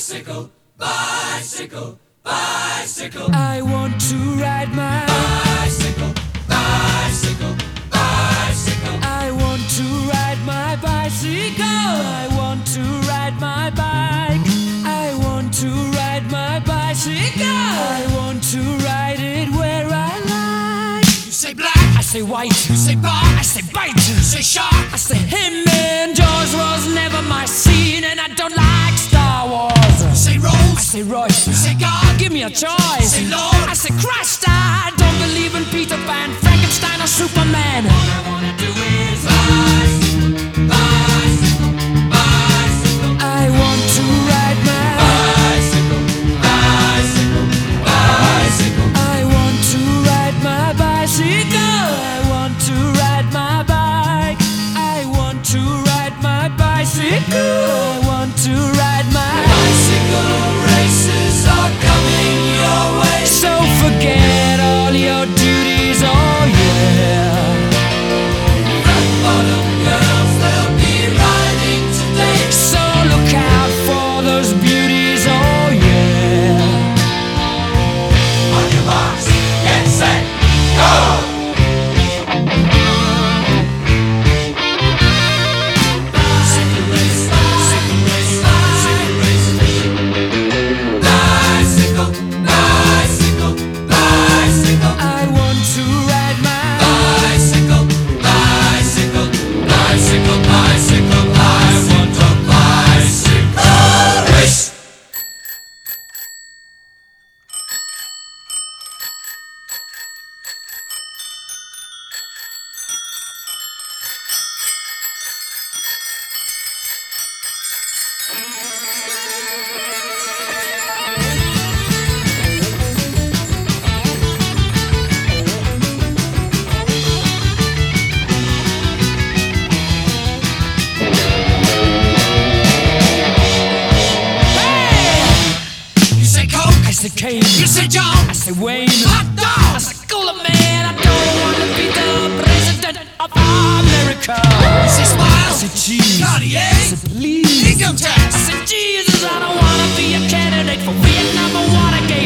Bicycle, bicycle, bicycle. I want to ride my bicycle, bicycle, bicycle. I want to ride my bicycle. I want to ride my bike. I want to ride my bicycle. I want to ride it where I like. You say black, I say white. you say bar, I say bite. you say shark. I say him and Jaws was never my scene, say Royce. say God. Give me a choice. Say Lord. I say Christ. I don't believe in Peter Pan, Frankenstein, or Superman. All I wanna do is bicycle, I want to ride my bicycle, I want to ride my bicycle I want to ride my bike I want to ride my bicycle. I want to ride my. Bicycle, I Kane. you say John, I say Wayne. hot I dog. say Cooler Man. I don't want to be the president of America. I Smile, say cheese. Cartier, I say please. income tax. I said, Jesus, I don't wanna be a candidate for Vietnam or Watergate.